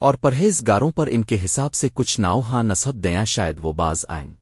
اور پرہیز گاروں پر ان کے حساب سے کچھ ناؤ ہاں نصب دیاں شاید وہ باز آئیں۔